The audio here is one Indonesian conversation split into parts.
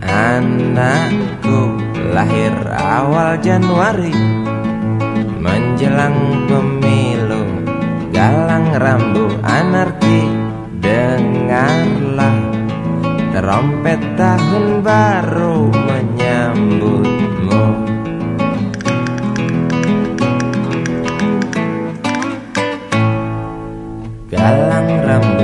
anakku. Lahir awal Januari Menjelang pemilu galang rambu anarki. Dengarlah Terompet tahun baru menyambutmu. Galang rambu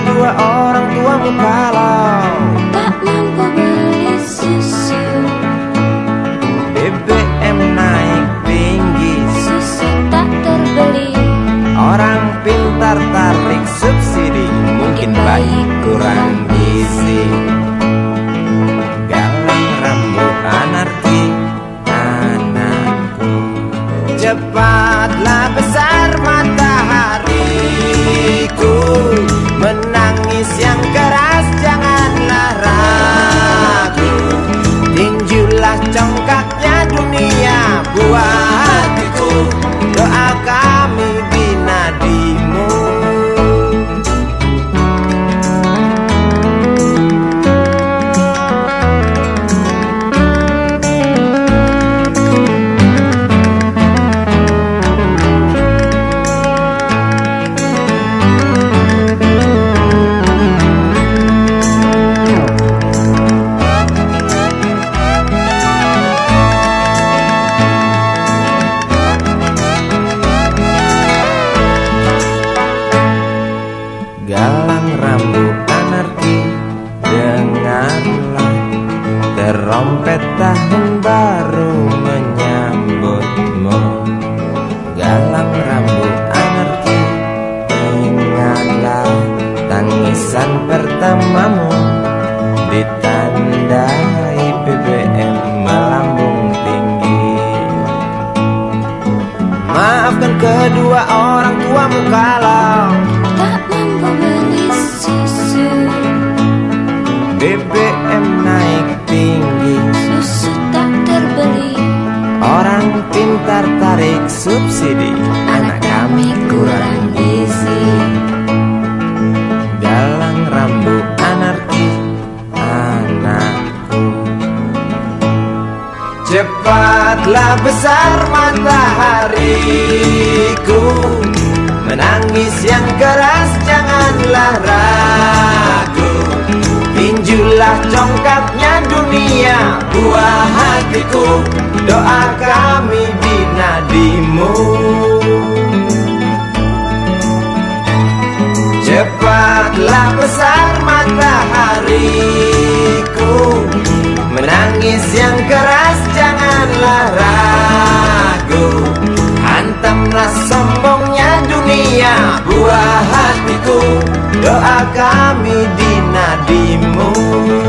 kedua orang tuamu kalau tarik subsidi. Mungkin baik kurang gizi. Galang rambut anarki Anakku. Cepatlah Terompet tahun baru menyambutmu. Galang rambut anarki Ingatlah Tangisan pertamamu. Ditandai BBM melambung tinggi. Maafkan kedua orang tuamu kalau BBM naik tinggi tarik subsidi. Anak kami kurang gizi. Galang rambut anarki Anakku. Cepatlah besar matahariku. Menangis yang keras janganlah ragu. Tinjulah congkaknya dunia buah hatiku Doa kami di nadimu. Cepatlah besar matahariku Menangis yang keras janganlah ragu. Hantamlah sombongnya dunia buah hatiku Doa kami di nadimu